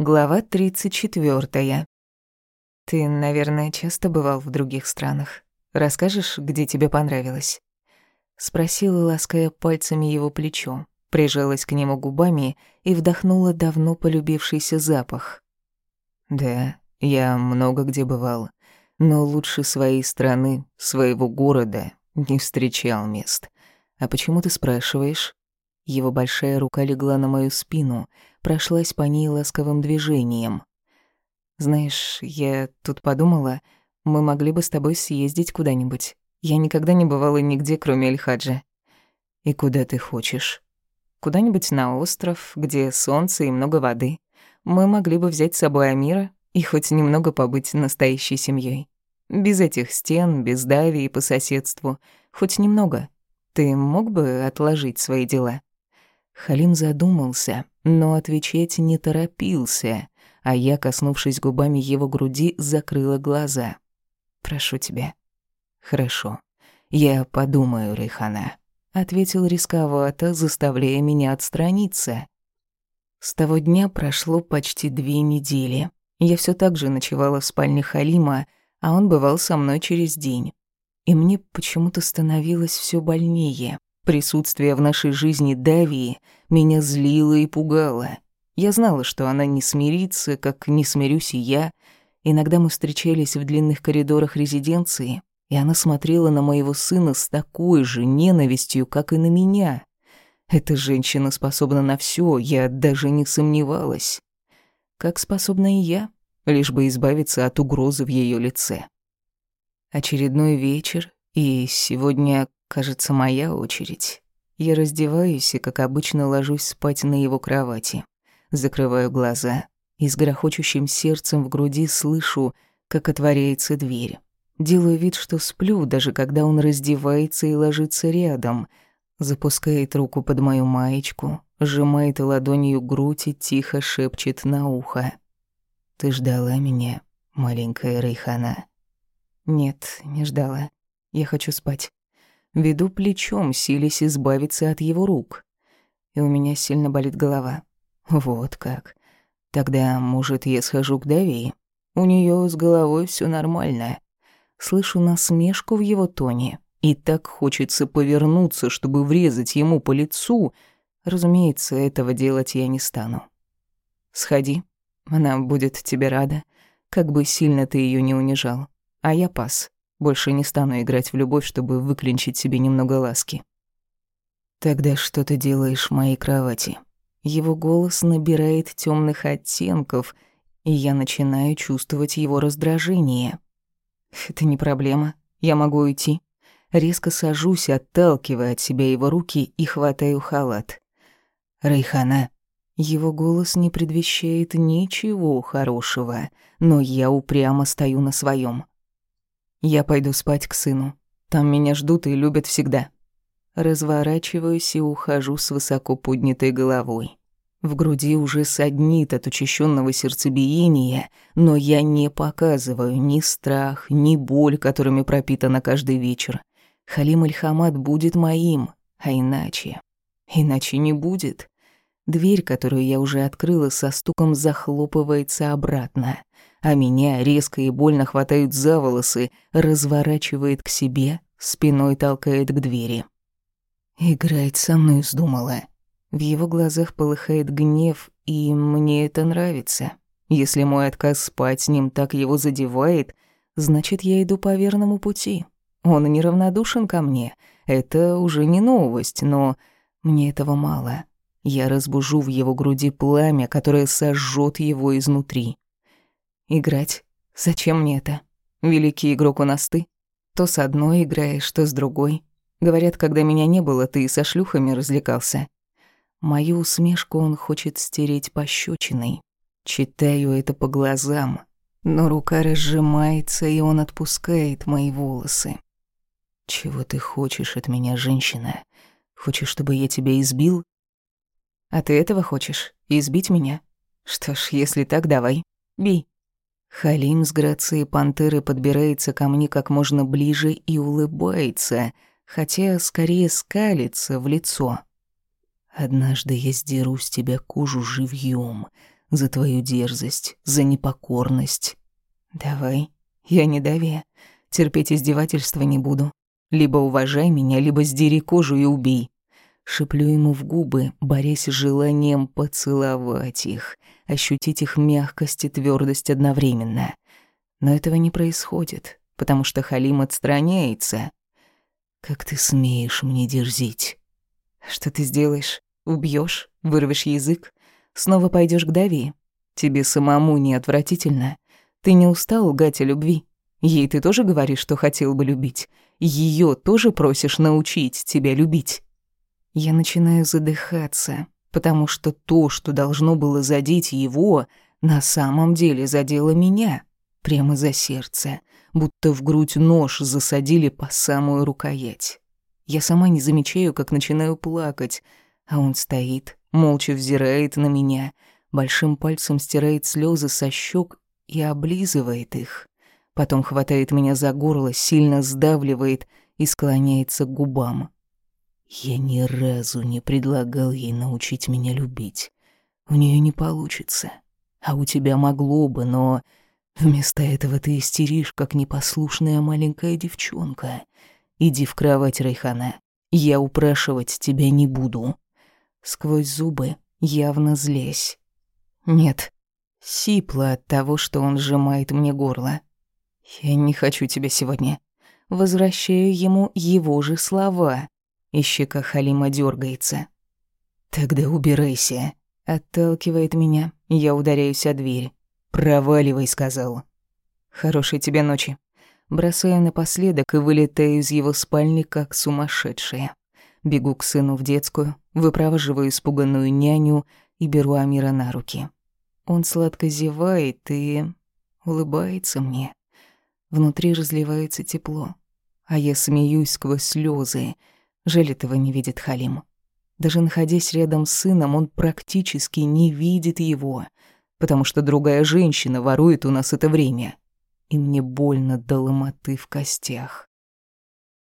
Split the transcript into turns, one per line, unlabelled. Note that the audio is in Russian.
Глава 34. Ты, наверное, часто бывал в других странах. Расскажешь, где тебе понравилось? Спросила, лаская пальцами его плечо, прижалась к нему губами и вдохнула давно полюбившийся запах. Да, я много где бывал, но лучше своей страны, своего города не встречал мест. А почему ты спрашиваешь? Его большая рука легла на мою спину, прошлась по ней ласковым движением. «Знаешь, я тут подумала, мы могли бы с тобой съездить куда-нибудь. Я никогда не бывала нигде, кроме Эльхаджа». «И куда ты хочешь?» «Куда-нибудь на остров, где солнце и много воды. Мы могли бы взять с собой Амира и хоть немного побыть настоящей семьей. Без этих стен, без дави по соседству. Хоть немного. Ты мог бы отложить свои дела?» Халим задумался, но отвечать не торопился, а я, коснувшись губами его груди, закрыла глаза. «Прошу тебя». «Хорошо. Я подумаю, Рейхана», — ответил рисковато, заставляя меня отстраниться. С того дня прошло почти две недели. Я все так же ночевала в спальне Халима, а он бывал со мной через день. И мне почему-то становилось все больнее. Присутствие в нашей жизни Давии меня злило и пугало. Я знала, что она не смирится, как не смирюсь и я. Иногда мы встречались в длинных коридорах резиденции, и она смотрела на моего сына с такой же ненавистью, как и на меня. Эта женщина способна на все, я даже не сомневалась. Как способна и я, лишь бы избавиться от угрозы в ее лице. Очередной вечер, и сегодня Кажется, моя очередь. Я раздеваюсь и, как обычно, ложусь спать на его кровати. Закрываю глаза и с грохочущим сердцем в груди слышу, как отворяется дверь. Делаю вид, что сплю, даже когда он раздевается и ложится рядом. Запускает руку под мою маечку, сжимает ладонью грудь и тихо шепчет на ухо. «Ты ждала меня, маленькая Рейхана?» «Нет, не ждала. Я хочу спать». Веду плечом, силясь избавиться от его рук. И у меня сильно болит голова. Вот как. Тогда, может, я схожу к Дави? У нее с головой все нормально. Слышу насмешку в его тоне. И так хочется повернуться, чтобы врезать ему по лицу. Разумеется, этого делать я не стану. Сходи. Она будет тебе рада, как бы сильно ты ее не унижал. А я пас. Больше не стану играть в любовь, чтобы выклинчить себе немного ласки. Тогда что ты делаешь в моей кровати? Его голос набирает темных оттенков, и я начинаю чувствовать его раздражение. Это не проблема. Я могу уйти. Резко сажусь, отталкивая от себя его руки и хватаю халат. Рейхана. Его голос не предвещает ничего хорошего, но я упрямо стою на своем. Я пойду спать к сыну. Там меня ждут и любят всегда. Разворачиваюсь и ухожу с высоко поднятой головой. В груди уже саднит от учащенного сердцебиения, но я не показываю ни страх, ни боль, которыми пропитана каждый вечер. Халим Альхамад будет моим, а иначе... Иначе не будет. Дверь, которую я уже открыла, со стуком захлопывается обратно а меня резко и больно хватают за волосы, разворачивает к себе, спиной толкает к двери. Играть со мной вздумала. В его глазах полыхает гнев, и мне это нравится. Если мой отказ спать с ним так его задевает, значит, я иду по верному пути. Он неравнодушен ко мне. Это уже не новость, но мне этого мало. Я разбужу в его груди пламя, которое сожжет его изнутри. Играть? Зачем мне это? Великий игрок у нас ты. То с одной играешь, то с другой. Говорят, когда меня не было, ты со шлюхами развлекался. Мою усмешку он хочет стереть пощечиной. Читаю это по глазам, но рука разжимается, и он отпускает мои волосы. «Чего ты хочешь от меня, женщина? Хочешь, чтобы я тебя избил?» «А ты этого хочешь? Избить меня? Что ж, если так, давай, бей». Халим с грацией пантеры подбирается ко мне как можно ближе и улыбается, хотя скорее скалится в лицо. «Однажды я сдеру с тебя кожу живьем, За твою дерзость, за непокорность. Давай, я не дави. Терпеть издевательства не буду. Либо уважай меня, либо сдери кожу и убей. Шиплю ему в губы, борясь с желанием поцеловать их, ощутить их мягкость и твердость одновременно. Но этого не происходит, потому что Халим отстраняется. «Как ты смеешь мне дерзить?» «Что ты сделаешь? Убьешь? Вырвешь язык? Снова пойдешь к Дави? Тебе самому не отвратительно? Ты не устал лгать о любви? Ей ты тоже говоришь, что хотел бы любить? Ее тоже просишь научить тебя любить?» Я начинаю задыхаться, потому что то, что должно было задеть его, на самом деле задело меня, прямо за сердце, будто в грудь нож засадили по самую рукоять. Я сама не замечаю, как начинаю плакать, а он стоит, молча взирает на меня, большим пальцем стирает слезы со щек и облизывает их. Потом хватает меня за горло, сильно сдавливает и склоняется к губам. Я ни разу не предлагал ей научить меня любить. У нее не получится. А у тебя могло бы, но вместо этого ты истеришь, как непослушная маленькая девчонка. Иди в кровать, Райхана. Я упрашивать тебя не буду. Сквозь зубы, явно злясь. Нет, сипло от того, что он сжимает мне горло. Я не хочу тебя сегодня. Возвращаю ему его же слова и щека Халима дергается. «Тогда убирайся», — отталкивает меня, я ударяюсь о дверь. «Проваливай», — сказал. «Хорошей тебе ночи». Бросаю напоследок и вылетаю из его спальни, как сумасшедшая. Бегу к сыну в детскую, выпровоживаю испуганную няню и беру Амира на руки. Он сладко зевает и улыбается мне. Внутри разливается тепло, а я смеюсь сквозь слезы, Жаль, этого не видит Халим. Даже находясь рядом с сыном, он практически не видит его, потому что другая женщина ворует у нас это время. И мне больно до ломоты в костях.